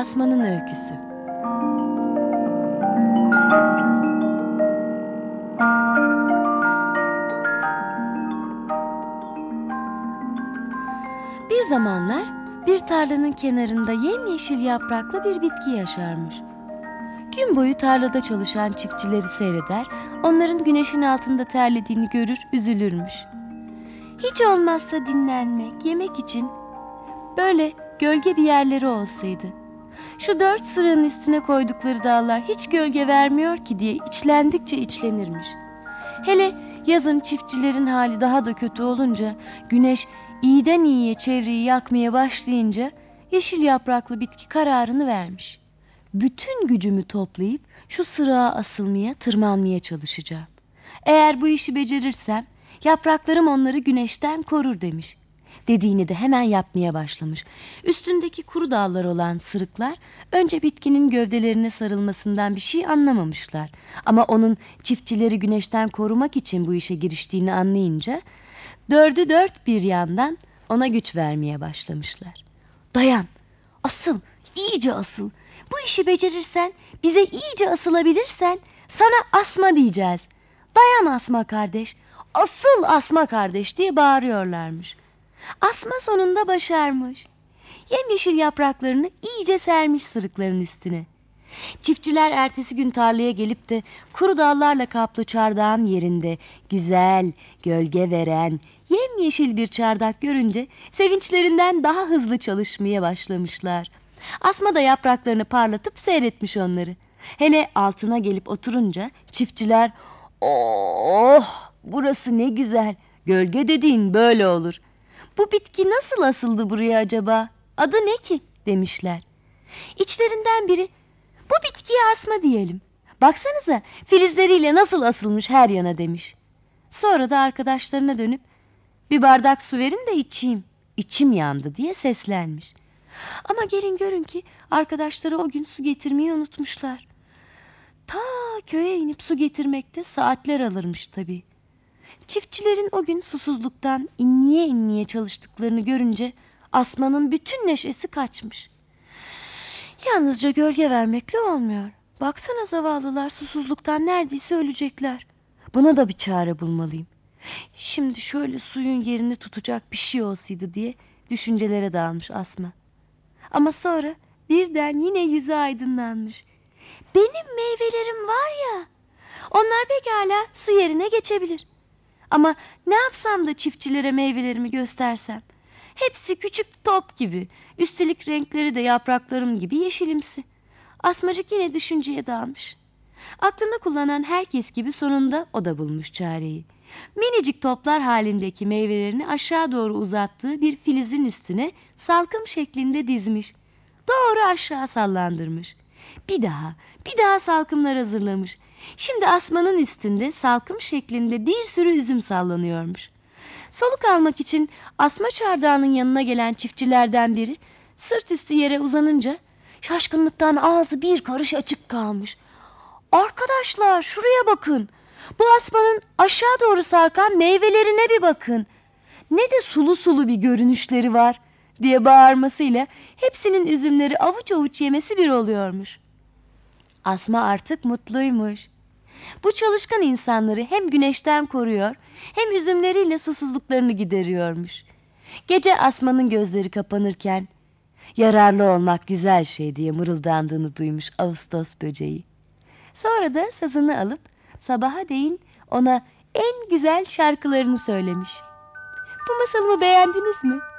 Asmanın Öyküsü Bir zamanlar bir tarlanın kenarında yemyeşil yapraklı bir bitki yaşarmış. Gün boyu tarlada çalışan çiftçileri seyreder, onların güneşin altında terlediğini görür, üzülürmüş. Hiç olmazsa dinlenmek, yemek için böyle gölge bir yerleri olsaydı. Şu dört sıranın üstüne koydukları dağlar hiç gölge vermiyor ki diye içlendikçe içlenirmiş. Hele yazın çiftçilerin hali daha da kötü olunca, güneş iyiden iyiye çevreyi yakmaya başlayınca yeşil yapraklı bitki kararını vermiş. Bütün gücümü toplayıp şu sırağa asılmaya, tırmanmaya çalışacağım. Eğer bu işi becerirsem yapraklarım onları güneşten korur demiş. Dediğini de hemen yapmaya başlamış. Üstündeki kuru dallar olan sırıklar önce bitkinin gövdelerine sarılmasından bir şey anlamamışlar. Ama onun çiftçileri güneşten korumak için bu işe giriştiğini anlayınca dördü dört bir yandan ona güç vermeye başlamışlar. Dayan, asıl, iyice asıl. Bu işi becerirsen, bize iyice asılabilirsen sana asma diyeceğiz. Dayan asma kardeş, asıl asma kardeş diye bağırıyorlarmış. Asma sonunda başarmış. Yemyeşil yapraklarını iyice sermiş sırıkların üstüne. Çiftçiler ertesi gün tarlaya gelip de kuru dallarla kaplı çardağın yerinde güzel, gölge veren, yemyeşil bir çardak görünce sevinçlerinden daha hızlı çalışmaya başlamışlar. Asma da yapraklarını parlatıp seyretmiş onları. Hele altına gelip oturunca çiftçiler "Oh, burası ne güzel. Gölge dediğin böyle olur. Bu bitki nasıl asıldı buraya acaba? Adı ne ki?" demişler. İçlerinden biri bu bitkiye asma diyelim. Baksanıza filizleriyle nasıl asılmış her yana demiş. Sonra da arkadaşlarına dönüp bir bardak su verin de içeyim. İçim yandı diye seslenmiş. Ama gelin görün ki arkadaşları o gün su getirmeyi unutmuşlar. Ta köye inip su getirmekte saatler alırmış tabii. Çiftçilerin o gün susuzluktan inniye inniye çalıştıklarını görünce Asman'ın bütün neşesi kaçmış. Yalnızca gölge vermekle olmuyor. Baksana zavallılar susuzluktan neredeyse ölecekler. Buna da bir çare bulmalıyım. Şimdi şöyle suyun yerini tutacak bir şey olsaydı diye düşüncelere dalmış Asma. Ama sonra birden yine yüzü aydınlanmış. Benim meyvelerim var ya. Onlar pekala su yerine geçebilir. Ama ne yapsam da çiftçilere meyvelerimi göstersem? Hepsi küçük top gibi. Üstelik renkleri de yapraklarım gibi yeşilimsi. Asmacık yine düşünceye dalmış. Aklını kullanan herkes gibi sonunda o da bulmuş çareyi. Minicik toplar halindeki meyvelerini aşağı doğru uzattığı bir filizin üstüne salkım şeklinde dizmiş. Doğru aşağı sallandırmış. Bir daha, bir daha salkımlar hazırlamış. Şimdi asmanın üstünde salkım şeklinde bir sürü üzüm sallanıyormuş. Soluk almak için asma çardağının yanına gelen çiftçilerden biri sırt üstü yere uzanınca şaşkınlıktan ağzı bir karış açık kalmış. Arkadaşlar şuraya bakın. Bu asmanın aşağı doğru sarkan meyvelerine bir bakın. Ne de sulu sulu bir görünüşleri var diye bağırmasıyla hepsinin üzümleri avuç avuç yemesi bir oluyormuş. Asma artık mutluymuş. Bu çalışkan insanları hem güneşten koruyor hem üzümleriyle susuzluklarını gideriyormuş. Gece Asma'nın gözleri kapanırken yararlı olmak güzel şey diye mırıldandığını duymuş Ağustos böceği. Sonra da sazını alıp sabaha değin ona en güzel şarkılarını söylemiş. Bu masalımı beğendiniz mi?